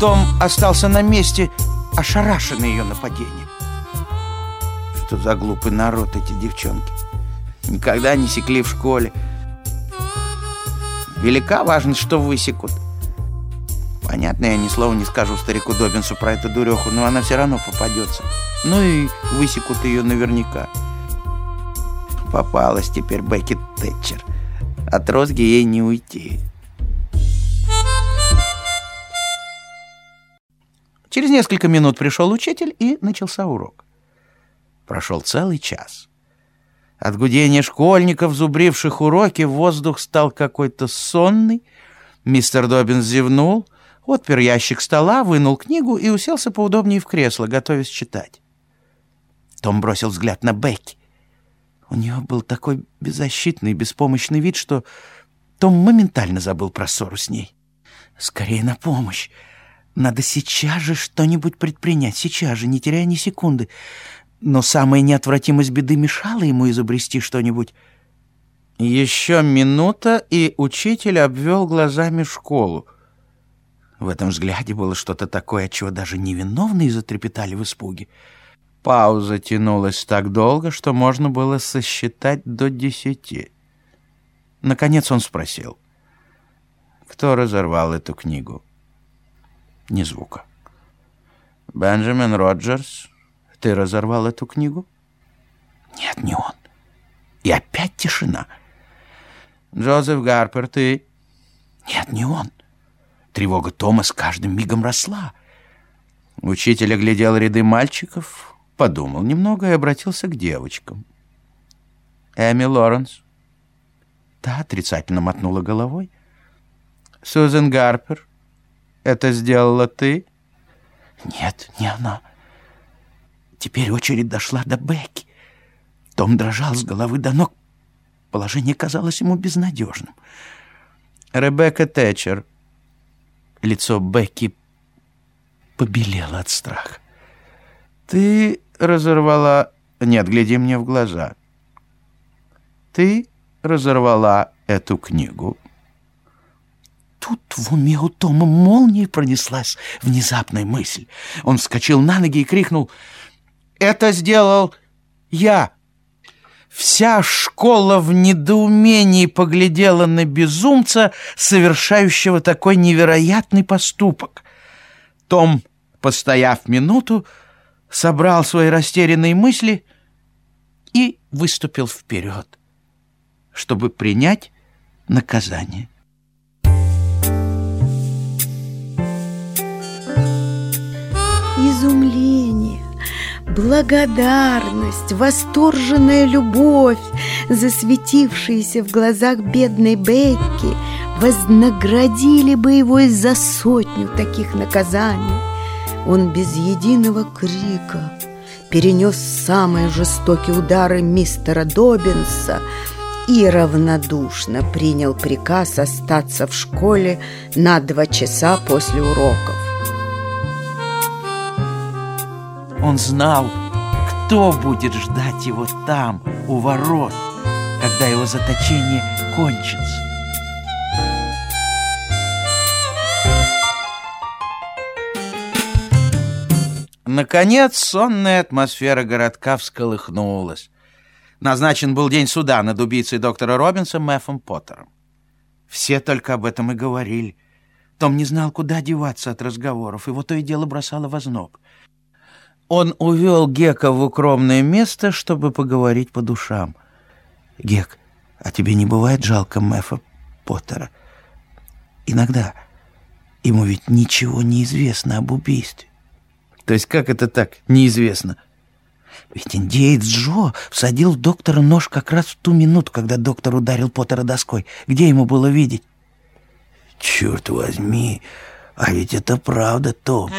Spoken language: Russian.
Том остался на месте, ошарашенный ее нападением. Что за глупый народ эти девчонки? Никогда не секли в школе. Велика важность, что высекут. Понятно, я ни слова не скажу старику Добинсу про эту дуреху, но она все равно попадется. Ну и высекут ее наверняка. Попалась теперь Бекки Тэтчер. От розги ей не уйти. Через несколько минут пришел учитель, и начался урок. Прошел целый час. От гудения школьников, зубривших уроки, воздух стал какой-то сонный. Мистер Добинс зевнул, отпер ящик стола, вынул книгу и уселся поудобнее в кресло, готовясь читать. Том бросил взгляд на Бекки. У нее был такой беззащитный, беспомощный вид, что Том моментально забыл про ссору с ней. «Скорее на помощь!» Надо сейчас же что-нибудь предпринять, сейчас же, не теряя ни секунды. Но самая неотвратимость беды мешала ему изобрести что-нибудь. Еще минута, и учитель обвел глазами школу. В этом взгляде было что-то такое, от чего даже невиновные затрепетали в испуге. Пауза тянулась так долго, что можно было сосчитать до десяти. Наконец он спросил, кто разорвал эту книгу. Ни звука. «Бенджамин Роджерс, ты разорвал эту книгу?» «Нет, не он». И опять тишина. «Джозеф Гарпер, ты?» «Нет, не он». Тревога Тома с каждым мигом росла. Учитель оглядел ряды мальчиков, подумал немного и обратился к девочкам. «Эми Лоренс?» Та отрицательно мотнула головой. «Сузен Гарпер?» Это сделала ты? Нет, не она. Теперь очередь дошла до Бекки. Том дрожал с головы до ног. Положение казалось ему безнадежным. Ребекка Тэтчер. Лицо Бекки побелело от страха. Ты разорвала... Нет, гляди мне в глаза. Ты разорвала эту книгу тут в уме у Тома молнией пронеслась внезапная мысль. Он вскочил на ноги и крикнул «Это сделал я!» Вся школа в недоумении поглядела на безумца, совершающего такой невероятный поступок. Том, постояв минуту, собрал свои растерянные мысли и выступил вперед, чтобы принять наказание. изумление, благодарность, восторженная любовь, засветившиеся в глазах бедной Бекки, вознаградили бы его за сотню таких наказаний. Он без единого крика перенес самые жестокие удары мистера Добинса и равнодушно принял приказ остаться в школе на два часа после уроков. Он знал, кто будет ждать его там, у ворот, когда его заточение кончится. Наконец, сонная атмосфера городка всколыхнулась. Назначен был день суда над убийцей доктора Робинса Мэфом Поттером. Все только об этом и говорили. Том не знал, куда деваться от разговоров, его то и дело бросало в озноб. Он увел Гека в укромное место, чтобы поговорить по душам. «Гек, а тебе не бывает жалко Мэфа Поттера? Иногда ему ведь ничего не известно об убийстве». «То есть как это так, неизвестно?» Ведь индеец Джо всадил доктора нож как раз в ту минуту, когда доктор ударил Поттера доской. Где ему было видеть? «Черт возьми, а ведь это правда, Том!»